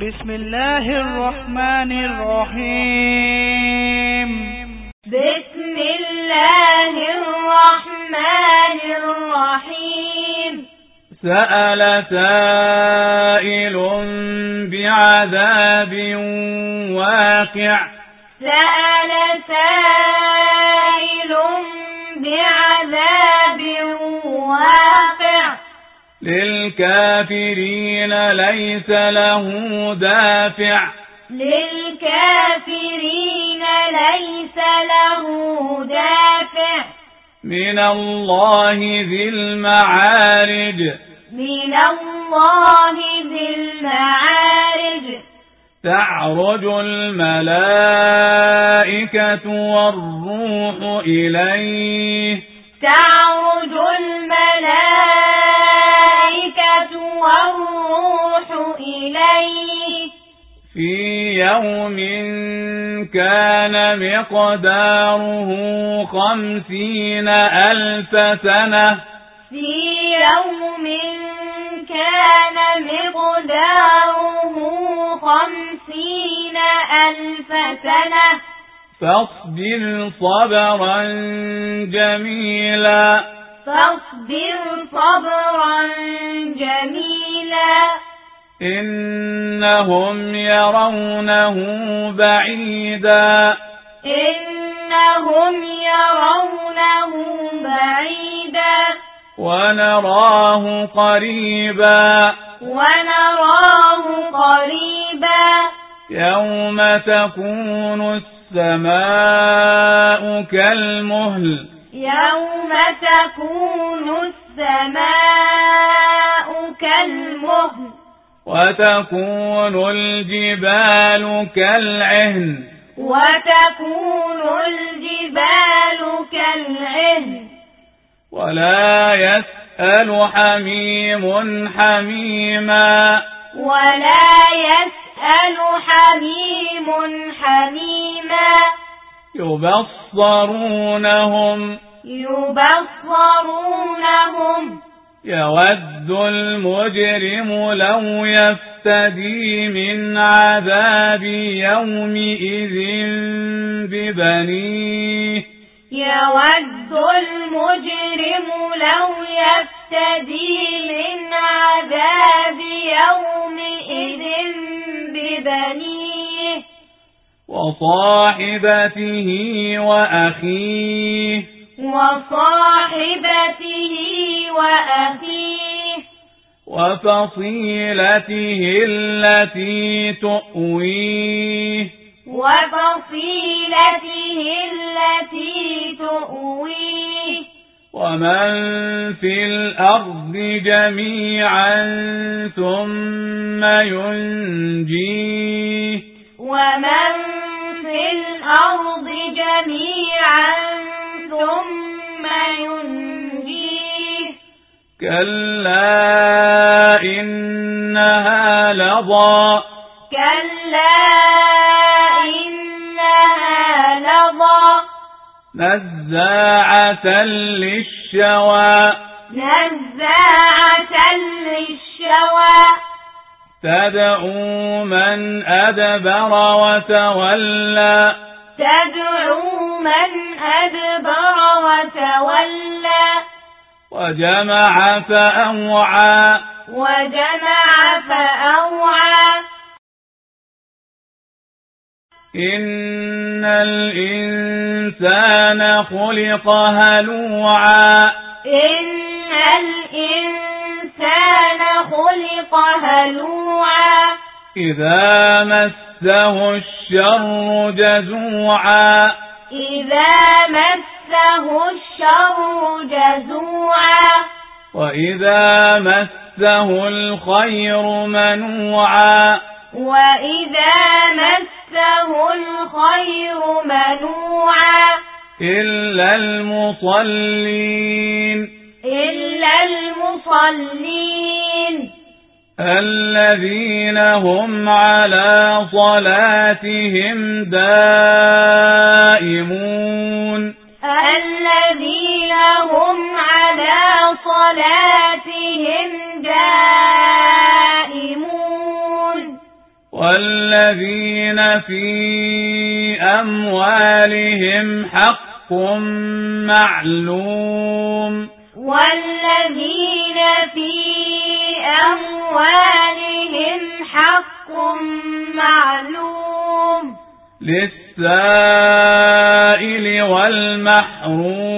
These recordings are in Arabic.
بسم الله الرحمن الرحيم. بسم الله الرحمن الرحيم. سأل سائل بعذاب واقع. سأل سائل بعذاب للكافرين ليس له دافع. للكافرين ليس له دافع. من الله ذي المعارج. من الله ذي المعارج. تعرج الملائكة والروح إليه. تعرج الملائكة في يوم كان مقداره خمسين ألف سنة. في يوم كان مقداره خمسين ألف سنة. فاصبر صبرا جميلا. فاصبر صبرا جميلا. إنهم يرونه بعيدا. إنهم يرونه بعيدا. ونراه قريبا. ونراه قريبا. يوم تكون السماء كالمهل. يوم تكون السماء كالمهل. وتكون الجبال كالعهن. وتكون الجبال كالعهن. ولا يسأل حميم حميما. ولا يسأل حميم حميما. يبصرونهم. يبصرونهم. يود المجرم لو يفتدي من عذاب يومئذ ببنيه. يود المجرم لو يفتدي من عذاب يومئذ ببنيه. وصاحبته وأخيه. وصاحبته وأخيه وفصيلته التي تؤويه وفصيلته التي تؤويه ومن في الأرض جميعا ثم ينجيه ومن في الأرض جميعا كلا إنها لظى كلا إنها لظى نزاعة للشوى نزاعة للشوى تدعو من أدبر وتولى تدعو من أدبر وتولى وجمع فأوعى. وجمع فأوعى. إن الإنسان خلق هلوعا. إن الإنسان خلق هلوعا. إذا مسه الشر جزوعا. إذا مسه الشر جزوعا وإذا مسه الخير منوعا وإذا مسه الخير منوعا إلا المصلين إلا المصلين الذين هم على صلاتهم دائمون في أموالهم حق معلوم. والذين في أموالهم حق معلوم. للسائل والمحروم.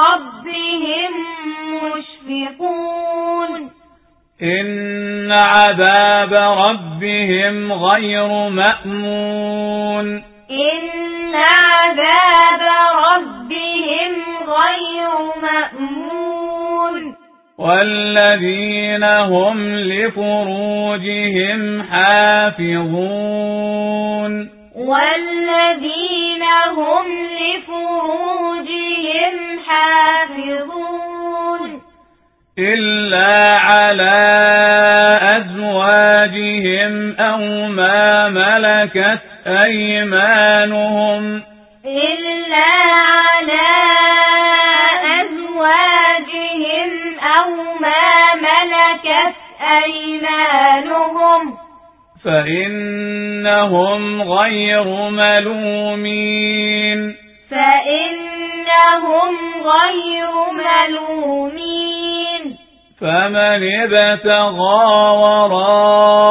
إن عذاب ربهم غير مأمون. إن عذاب ربهم غير مأمون. والذين هم لفروجهم حافظون. والذين هم لفروجهم حافظون. إلا على أزواجهم أو ما ملكت أيمانهم إلا على أزواجهم أو ما ملكت أيمانهم. فإنهم غير ملومين. فإنهم غير ملومين. فمن ابتغى وراء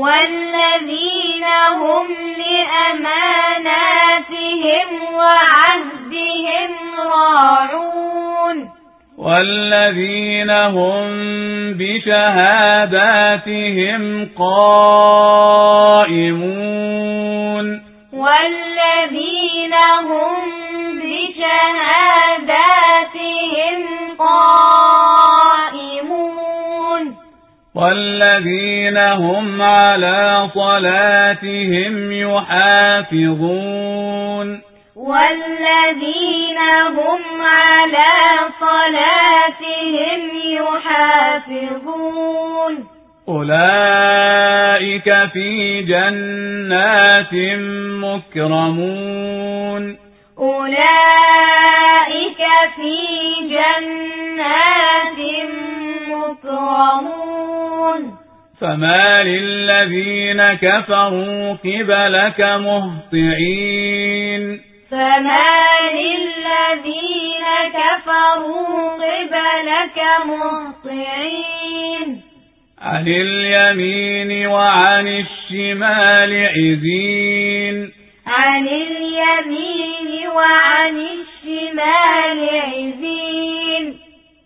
والذين هم لأماناتهم وعهدهم راعون. والذين هم بشهاداتهم قائمون. والذين هم بشهاداتهم قائمون. والذين هم على صلاتهم يحافظون. والذين هم على صلاتهم يحافظون. أولئك في جنات مكرمون. أولئك فما للذين كفروا قبلك مهطعين. فما للذين كفروا قبلك مهطعين. عن اليمين وعن الشمال عزين. عن اليمين وعن الشمال عزين.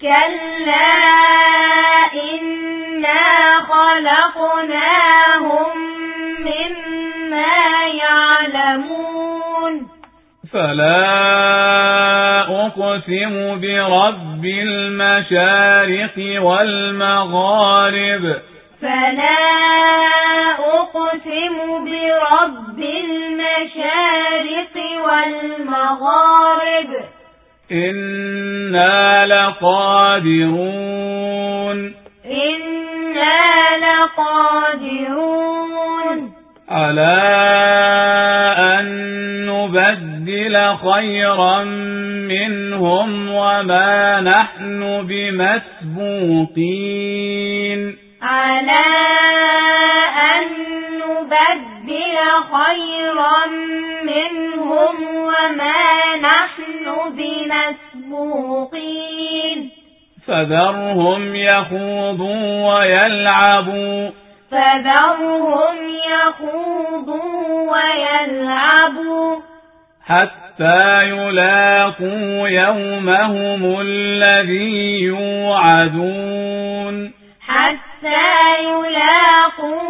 كلا إنا خلقناهم مما يعلمون فلا أقسم برب المشارق والمغارب فلا أقسم برب المشارق والمغارب إنا لقادرون إنا قادرون على أن نبدل خيرا منهم وما نحن بمسبوقين بمسبوقين فذرهم يخوضوا ويلعبوا. فذرهم يخوضوا ويلعبوا. حتى يلاقوا يومهم الذي يوعدون. حتى يلاقوا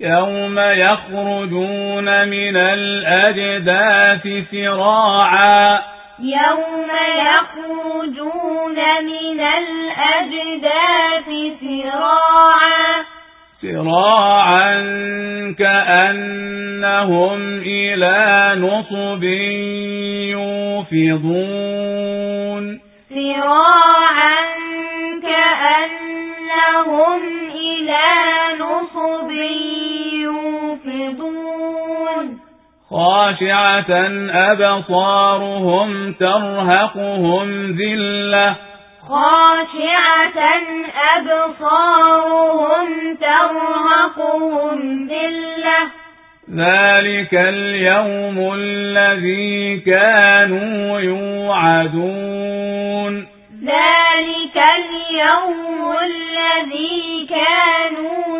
يوم يخرجون من الأجداث سراعا يوم يخرجون من الأجداث سراعا سراعا كأنهم إلى نصب يوفضون سراعا كأنهم إلى نصب يوفضون خاشعة أبصارهم ترهقهم ذلة. خاشعة أبصارهم ترهقهم ذلة. ذلك اليوم الذي كانوا يوعدون. ذلك اليوم الذي كانوا